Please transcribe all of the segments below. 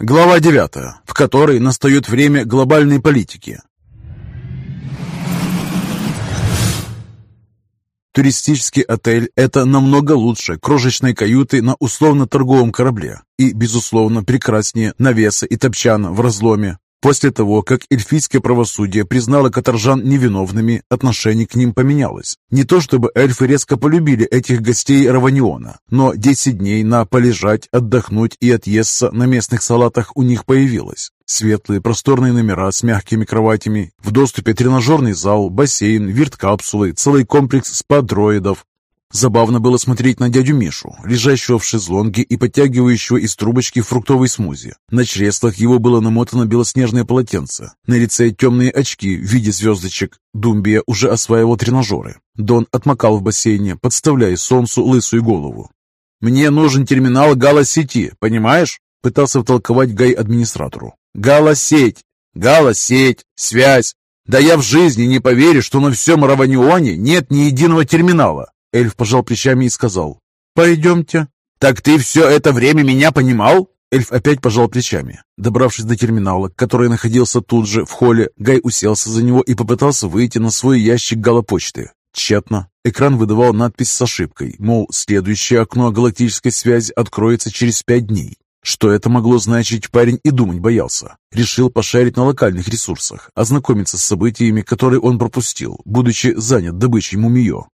Глава 9, в которой настает время глобальной политики. Туристический отель – это намного лучше крошечной каюты на условно-торговом корабле и, безусловно, прекраснее навеса и топчана в разломе. После того, как эльфийское правосудие признало каторжан невиновными, отношение к ним поменялось. Не то чтобы эльфы резко полюбили этих гостей Раваниона, но 10 дней на полежать, отдохнуть и отъесться на местных салатах у них появилось. Светлые просторные номера с мягкими кроватями, в доступе тренажерный зал, бассейн, вирт-капсулы, целый комплекс спа-дроидов, Забавно было смотреть на дядю Мишу, лежащего в шезлонге и подтягивающего из трубочки фруктовый смузи. На чреслах его было намотано белоснежное полотенце. На лице темные очки в виде звездочек. Думбия уже осваивал тренажеры. Дон отмокал в бассейне, подставляя солнцу лысую голову. «Мне нужен терминал гала-сети, понимаешь?» Пытался втолковать Гай администратору. «Гала-сеть! Связь! Да я в жизни не поверю, что на всем Раванионе нет ни единого терминала. Эльф пожал плечами и сказал, «Пойдемте». «Так ты все это время меня понимал?» Эльф опять пожал плечами. Добравшись до терминала, который находился тут же, в холле, Гай уселся за него и попытался выйти на свой ящик галопочты. Тщетно. Экран выдавал надпись с ошибкой, мол, следующее окно галактической связи откроется через пять дней. Что это могло значить, парень и думать боялся. Решил пошарить на локальных ресурсах, ознакомиться с событиями, которые он пропустил, будучи занят добычей мумиё.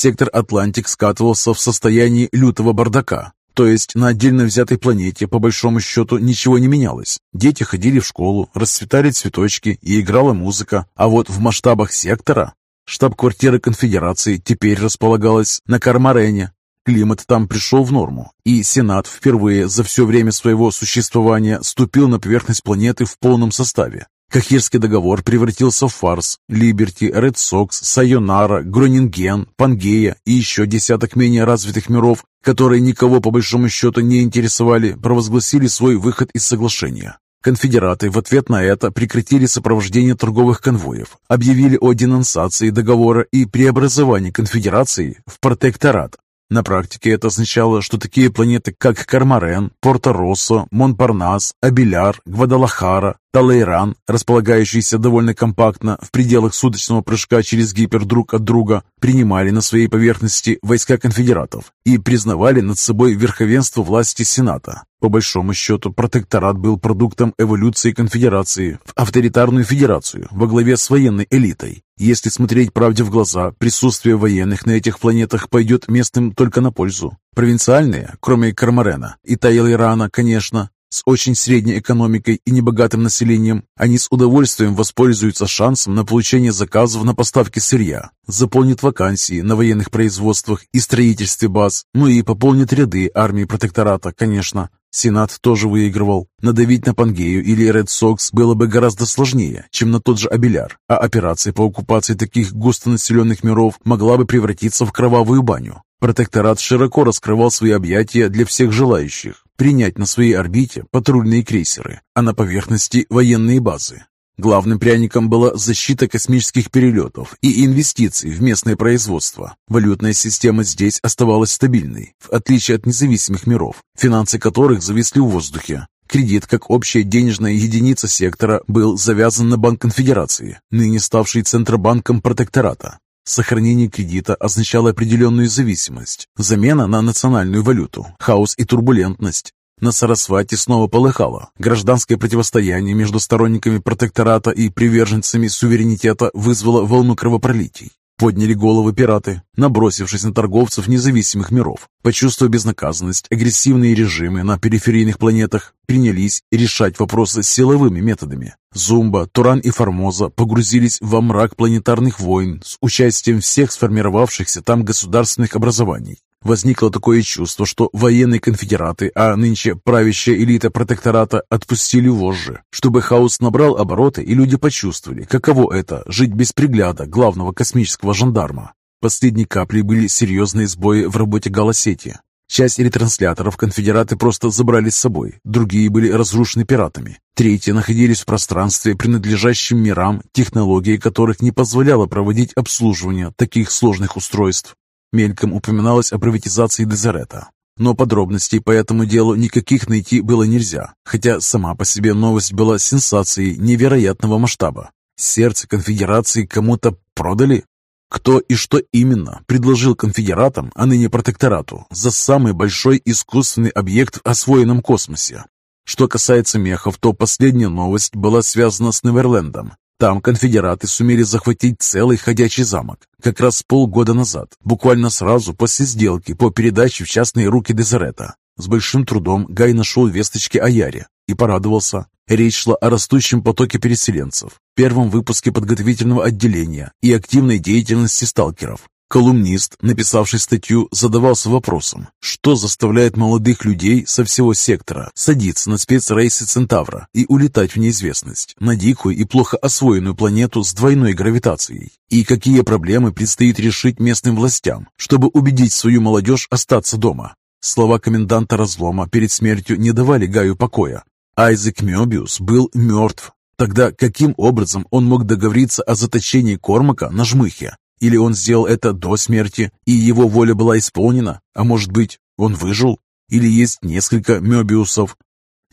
Сектор Атлантик скатывался в состояние лютого бардака. То есть на отдельно взятой планете, по большому счету, ничего не менялось. Дети ходили в школу, расцветали цветочки и играла музыка. А вот в масштабах сектора штаб-квартира конфедерации теперь располагалась на Кармарене. Климат там пришел в норму, и Сенат впервые за все время своего существования ступил на поверхность планеты в полном составе. Кахирский договор превратился в фарс. Либерти, Ред Сокс, Сайонара, Гронинген, Пангея и еще десяток менее развитых миров, которые никого по большому счету не интересовали, провозгласили свой выход из соглашения. Конфедераты в ответ на это прекратили сопровождение торговых конвоев, объявили о денонсации договора и преобразовании конфедерации в протекторат, на практике это означало, что такие планеты, как Кармарен, Порто-Россо, Монпарнас, Абеляр, Гвадалахара, Талейран, располагающиеся довольно компактно в пределах суточного прыжка через гипер друг от друга, принимали на своей поверхности войска конфедератов и признавали над собой верховенство власти Сената. По большому счету, протекторат был продуктом эволюции конфедерации в авторитарную федерацию во главе с военной элитой. Если смотреть правде в глаза, присутствие военных на этих планетах пойдет местным только на пользу. Провинциальные, кроме Кармарена и Тайлирана, конечно, с очень средней экономикой и небогатым населением, они с удовольствием воспользуются шансом на получение заказов на поставки сырья, заполнят вакансии на военных производствах и строительстве баз, ну и пополнят ряды армии протектората, конечно. Сенат тоже выигрывал. Надавить на Пангею или Ред Сокс было бы гораздо сложнее, чем на тот же Абеляр, а операция по оккупации таких густонаселенных миров могла бы превратиться в кровавую баню. Протекторат широко раскрывал свои объятия для всех желающих принять на своей орбите патрульные крейсеры, а на поверхности военные базы. Главным пряником была защита космических перелетов и инвестиций в местное производство. Валютная система здесь оставалась стабильной, в отличие от независимых миров, финансы которых зависли в воздухе. Кредит, как общая денежная единица сектора, был завязан на Банк Конфедерации, ныне ставший Центробанком протектората. Сохранение кредита означало определенную зависимость, замена на национальную валюту, хаос и турбулентность. На Сарасвате снова полыхало. Гражданское противостояние между сторонниками протектората и приверженцами суверенитета вызвало волну кровопролитий. Подняли головы пираты, набросившись на торговцев независимых миров. Почувствуя безнаказанность, агрессивные режимы на периферийных планетах принялись решать вопросы силовыми методами. Зумба, Туран и Формоза погрузились во мрак планетарных войн с участием всех сформировавшихся там государственных образований. Возникло такое чувство, что военные конфедераты, а нынче правящая элита протектората отпустили вожжи, чтобы хаос набрал обороты и люди почувствовали, каково это – жить без пригляда главного космического жандарма. Последней каплей были серьезные сбои в работе галосети. Часть ретрансляторов конфедераты просто забрали с собой, другие были разрушены пиратами. Третьи находились в пространстве, принадлежащем мирам, технологии которых не позволяла проводить обслуживание таких сложных устройств. Мельком упоминалось о приватизации Дезерета. Но подробностей по этому делу никаких найти было нельзя, хотя сама по себе новость была сенсацией невероятного масштаба. Сердце конфедерации кому-то продали? Кто и что именно предложил конфедератам, а ныне протекторату, за самый большой искусственный объект в освоенном космосе? Что касается мехов, то последняя новость была связана с Неверлендом. Там конфедераты сумели захватить целый ходячий замок, как раз полгода назад, буквально сразу после сделки по передаче в частные руки Дезерета. С большим трудом Гай нашел весточки о Яре и порадовался. Речь шла о растущем потоке переселенцев, первом выпуске подготовительного отделения и активной деятельности сталкеров. Колумнист, написавший статью, задавался вопросом, что заставляет молодых людей со всего сектора садиться на спецрейсы Центавра и улетать в неизвестность, на дикую и плохо освоенную планету с двойной гравитацией, и какие проблемы предстоит решить местным властям, чтобы убедить свою молодежь остаться дома. Слова коменданта разлома перед смертью не давали Гаю покоя. Айзек Мёбиус был мертв. Тогда каким образом он мог договориться о заточении Кормака на жмыхе? Или он сделал это до смерти, и его воля была исполнена? А может быть, он выжил? Или есть несколько Мёбиусов?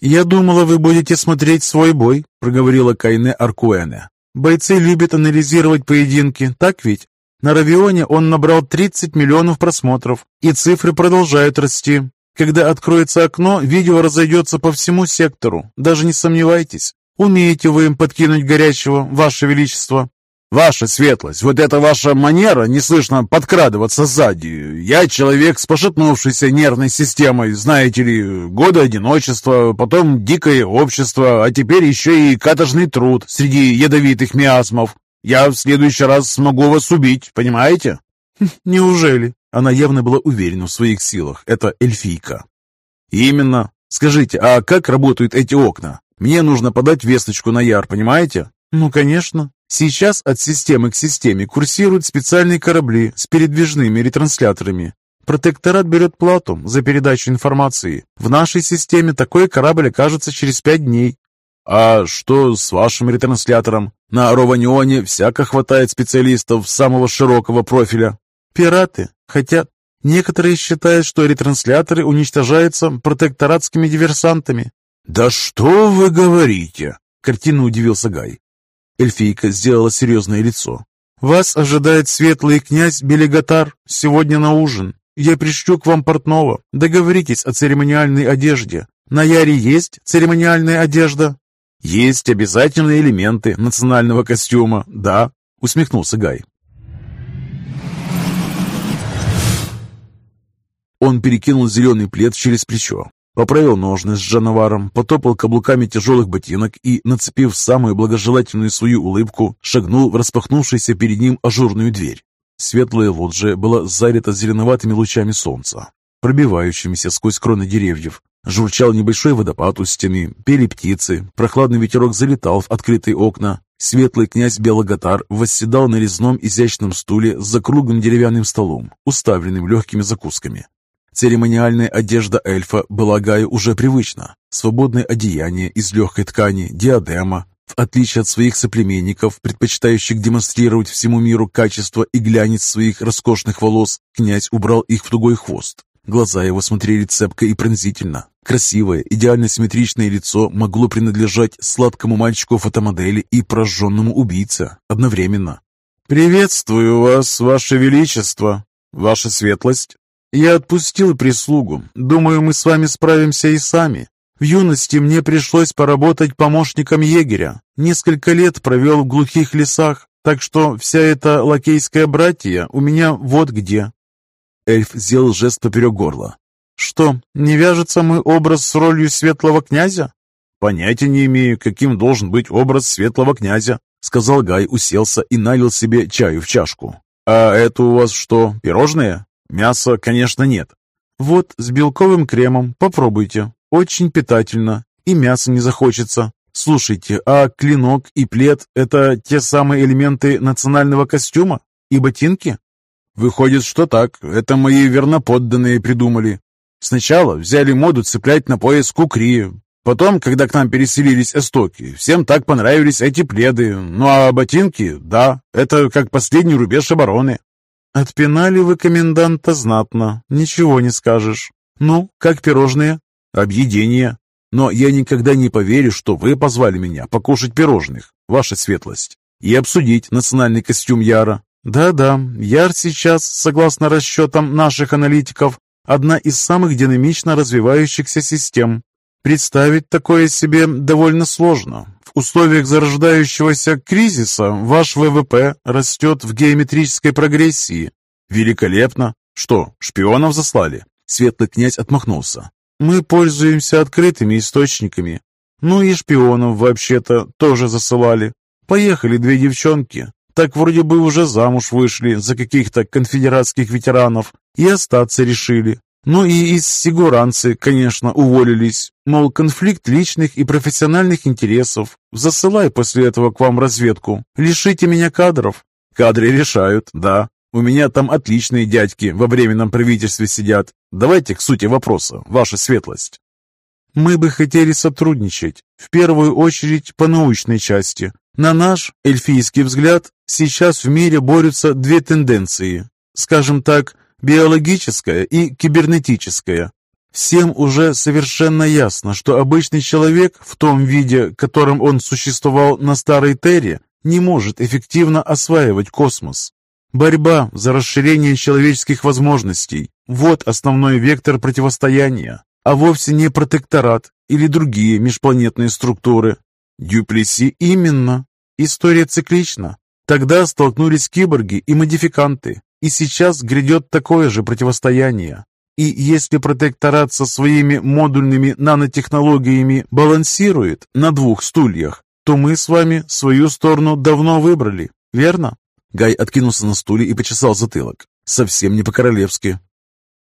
«Я думала, вы будете смотреть свой бой», — проговорила Кайне Аркуэне. «Бойцы любят анализировать поединки, так ведь? На Равионе он набрал 30 миллионов просмотров, и цифры продолжают расти. Когда откроется окно, видео разойдется по всему сектору, даже не сомневайтесь. Умеете вы им подкинуть горячего, Ваше Величество?» «Ваша светлость, вот эта ваша манера неслышно подкрадываться сзади. Я человек с пошатнувшейся нервной системой, знаете ли, годы одиночества, потом дикое общество, а теперь еще и каторжный труд среди ядовитых миазмов. Я в следующий раз смогу вас убить, понимаете?» «Неужели?» Она явно была уверена в своих силах. Это эльфийка. «Именно. Скажите, а как работают эти окна? Мне нужно подать весточку на Яр, понимаете?» «Ну, конечно. Сейчас от системы к системе курсируют специальные корабли с передвижными ретрансляторами. Протекторат берет плату за передачу информации. В нашей системе такой корабль окажется через пять дней. А что с вашим ретранслятором? На Рованионе всяко хватает специалистов самого широкого профиля. Пираты хотят. Некоторые считают, что ретрансляторы уничтожаются протекторатскими диверсантами. «Да что вы говорите?» — картинно удивился Гай. Эльфийка сделала серьезное лицо. «Вас ожидает светлый князь Белегатар сегодня на ужин. Я пришлю к вам портного. Договоритесь о церемониальной одежде. На Яре есть церемониальная одежда?» «Есть обязательные элементы национального костюма, да», — усмехнулся Гай. Он перекинул зеленый плед через плечо, поправил ножны с Джановаром, потопал каблуками тяжелых ботинок и, нацепив самую благожелательную свою улыбку, шагнул в распахнувшуюся перед ним ажурную дверь. Светлая лоджия была залита зеленоватыми лучами солнца, пробивающимися сквозь кроны деревьев. Журчал небольшой водопад у стены, пели птицы, прохладный ветерок залетал в открытые окна. Светлый князь Белогатар восседал на резном изящном стуле за круглым деревянным столом, уставленным легкими закусками. Церемониальная одежда эльфа была Гаю уже привычна. Свободное одеяние из легкой ткани, диадема. В отличие от своих соплеменников, предпочитающих демонстрировать всему миру качество и глянец своих роскошных волос, князь убрал их в тугой хвост. Глаза его смотрели цепко и пронзительно. Красивое, идеально симметричное лицо могло принадлежать сладкому мальчику фотомодели и прожженному убийце одновременно. «Приветствую вас, ваше величество, ваша светлость!» Я отпустил прислугу. Думаю, мы с вами справимся и сами. В юности мне пришлось поработать помощником егеря. Несколько лет провел в глухих лесах, так что вся эта лакейская братья у меня вот где». Эльф сделал жест поперек горла. «Что, не вяжется мой образ с ролью светлого князя?» «Понятия не имею, каким должен быть образ светлого князя», сказал Гай, уселся и налил себе чаю в чашку. «А это у вас что, пирожные?» Мяса, конечно, нет. Вот с белковым кремом попробуйте. Очень питательно. И мяса не захочется. Слушайте, а клинок и плед – это те самые элементы национального костюма? И ботинки? Выходит, что так. Это мои верноподданные придумали. Сначала взяли моду цеплять на пояс кукри. Потом, когда к нам переселились эстоки, всем так понравились эти пледы. Ну а ботинки, да, это как последний рубеж обороны. «Отпинали вы коменданта знатно, ничего не скажешь. Ну, как пирожные?» «Объедение. Но я никогда не поверю, что вы позвали меня покушать пирожных, ваша светлость, и обсудить национальный костюм Яра». «Да-да, Яр сейчас, согласно расчетам наших аналитиков, одна из самых динамично развивающихся систем. Представить такое себе довольно сложно. Условиях зарождающегося кризиса ваш ВВП растет в геометрической прогрессии. Великолепно. Что, шпионов заслали? Светлый князь отмахнулся. Мы пользуемся открытыми источниками. Ну и шпионов вообще-то тоже засылали. Поехали две девчонки. Так вроде бы уже замуж вышли за каких-то конфедератских ветеранов и остаться решили. Ну и из сигуранцы, конечно, уволились. Мол, конфликт личных и профессиональных интересов. Засылай после этого к вам разведку. Лишите меня кадров. Кадры решают, да. У меня там отличные дядьки во временном правительстве сидят. Давайте к сути вопроса, ваша светлость. Мы бы хотели сотрудничать, в первую очередь по научной части. На наш эльфийский взгляд, сейчас в мире борются две тенденции. Скажем так, биологическое и кибернетическое. Всем уже совершенно ясно, что обычный человек в том виде, которым он существовал на Старой Терре, не может эффективно осваивать космос. Борьба за расширение человеческих возможностей – вот основной вектор противостояния, а вовсе не протекторат или другие межпланетные структуры. Дюплеси именно. История циклична. Тогда столкнулись киборги и модификанты, и сейчас грядет такое же противостояние. И если протекторат со своими модульными нанотехнологиями балансирует на двух стульях, то мы с вами свою сторону давно выбрали, верно? Гай откинулся на стуле и почесал затылок. Совсем не по-королевски.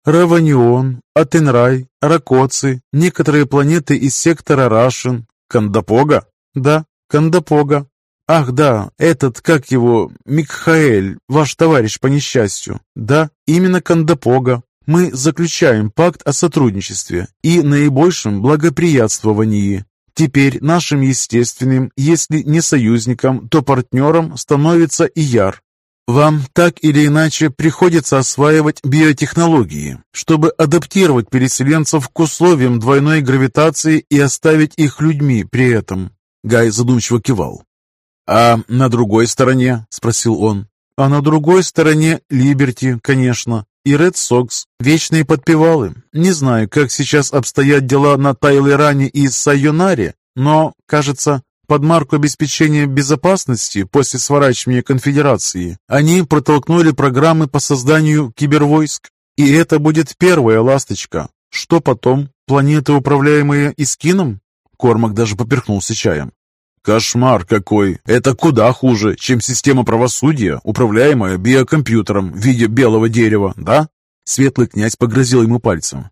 Раванион, Атенрай, Ракоцы, некоторые планеты из сектора Рашин. Кандапога? Да, Кандапога. «Ах, да, этот, как его, Микхаэль, ваш товарищ по несчастью. Да, именно Кандапога. Мы заключаем пакт о сотрудничестве и наибольшем благоприятствовании. Теперь нашим естественным, если не союзником, то партнером становится и Яр. Вам так или иначе приходится осваивать биотехнологии, чтобы адаптировать переселенцев к условиям двойной гравитации и оставить их людьми при этом». Гай задумчиво кивал. «А на другой стороне?» – спросил он. «А на другой стороне Либерти, конечно, и Ред Сокс, вечные подпевалы. Не знаю, как сейчас обстоят дела на Тайлеране и Сайонаре, но, кажется, под марку обеспечения безопасности после сворачивания конфедерации они протолкнули программы по созданию кибервойск. И это будет первая ласточка. Что потом? Планеты, управляемые Искином?» Кормак даже поперхнулся чаем. Кошмар какой! Это куда хуже, чем система правосудия, управляемая биокомпьютером в виде белого дерева, да? Светлый князь погрозил ему пальцем.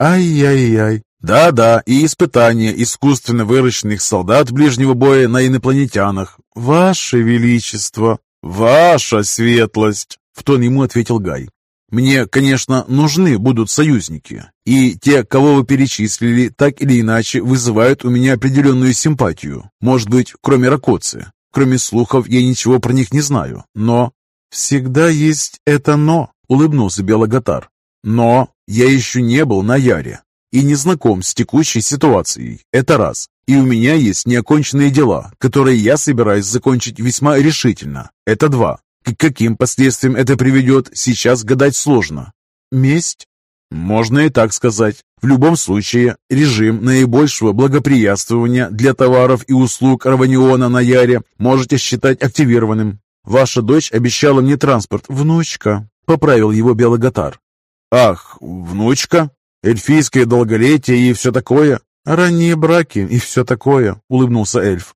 Ай-яй-яй. Да-да, и испытания искусственно выращенных солдат ближнего боя на инопланетянах. Ваше Величество! Ваша светлость! В тон ему ответил Гай. Мне, конечно, нужны будут союзники, и те, кого вы перечислили, так или иначе вызывают у меня определенную симпатию. Может быть, кроме Ракоцы. Кроме слухов, я ничего про них не знаю, но... «Всегда есть это «но», — улыбнулся Белогатар. «Но я еще не был на Яре и не знаком с текущей ситуацией. Это раз. И у меня есть неоконченные дела, которые я собираюсь закончить весьма решительно. Это два. К каким последствиям это приведет, сейчас гадать сложно. Месть? Можно и так сказать. В любом случае, режим наибольшего благоприятствования для товаров и услуг Раваниона на Яре можете считать активированным. Ваша дочь обещала мне транспорт. Внучка, поправил его Белогатар. Ах, внучка? Эльфийское долголетие и все такое? Ранние браки и все такое, улыбнулся эльф.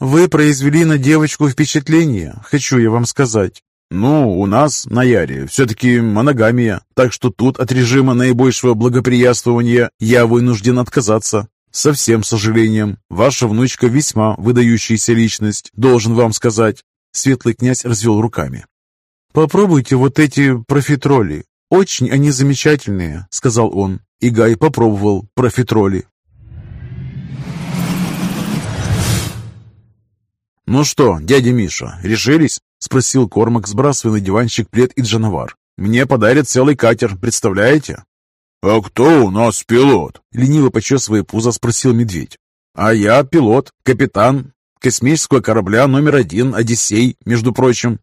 Вы произвели на девочку впечатление, хочу я вам сказать. Ну, у нас на Яре все-таки моногамия, так что тут от режима наибольшего благоприятствования я вынужден отказаться. Со всем сожалением, ваша внучка весьма выдающаяся личность, должен вам сказать. Светлый князь развел руками. «Попробуйте вот эти профитроли. Очень они замечательные», — сказал он. И Гай попробовал профитроли. «Ну что, дядя Миша, решились?» — спросил Кормак, сбрасывая на диванчик плед и джановар. «Мне подарят целый катер, представляете?» «А кто у нас пилот?» — лениво почесывая пузо, спросил медведь. «А я пилот, капитан космического корабля номер один «Одиссей», между прочим».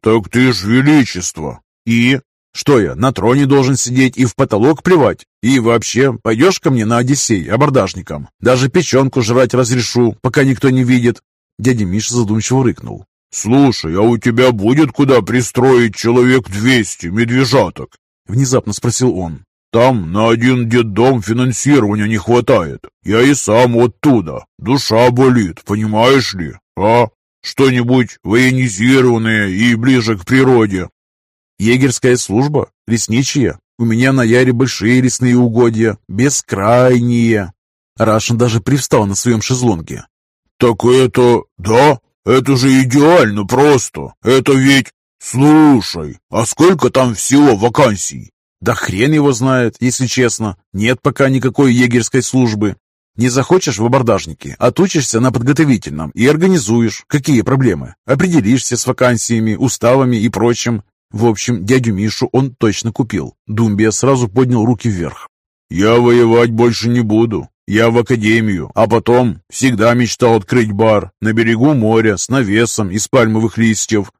«Так ты ж величество!» «И?» «Что я, на троне должен сидеть и в потолок плевать? И вообще, пойдешь ко мне на «Одиссей» абордажником? Даже печенку жрать разрешу, пока никто не видит». Дядя Миша задумчиво рыкнул. «Слушай, а у тебя будет куда пристроить человек двести медвежаток?» Внезапно спросил он. Там на один детдом финансирования не хватает. Я и сам оттуда. Душа болит, понимаешь ли? А? Что-нибудь военизированное и ближе к природе. Егерская служба? Лесничья? У меня на Яре большие лесные угодья. Бескрайние. Рашин даже привстал на своем шезлонге. Так это... Да? Это же идеально просто. Это ведь... Слушай, а сколько там всего вакансий? Да хрен его знает, если честно. Нет пока никакой егерской службы. Не захочешь в абордажнике, отучишься на подготовительном и организуешь. Какие проблемы? Определишься с вакансиями, уставами и прочим. В общем, дядю Мишу он точно купил. Думбия сразу поднял руки вверх. «Я воевать больше не буду. Я в академию, а потом всегда мечтал открыть бар на берегу моря с навесом из пальмовых листьев.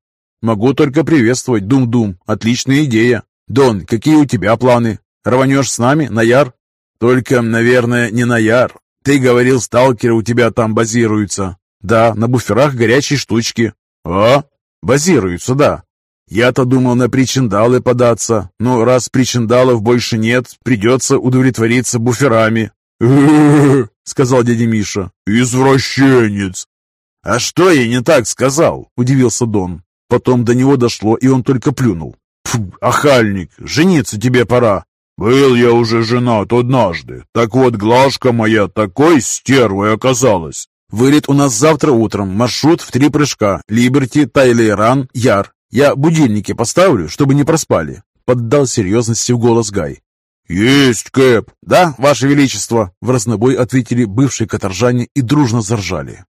Могу только приветствовать, Дум-Дум. Отличная идея. «Дон, какие у тебя планы? Рванешь с нами на Яр?» «Только, наверное, не на Яр. Ты говорил, сталкеры у тебя там базируются». «Да, на буферах горячей штучки». «А?» «Базируются, да. Я-то думал на причиндалы податься, но раз причиндалов больше нет, придется удовлетвориться буферами». Сказал дядя Миша. «Извращенец!» «А что я не так сказал?» – удивился Дон. Потом до него дошло, и он только плюнул. Фу, охальник, жениться тебе пора. Был я уже женат однажды. Так вот, Глашка моя такой стервой оказалась. Вылет у нас завтра утром. Маршрут в три прыжка. Либерти, Тайлейран, Яр. Я будильники поставлю, чтобы не проспали. Поддал серьезности в голос Гай. «Есть, Кэп!» «Да, Ваше Величество!» В разнобой ответили бывшие каторжане и дружно заржали.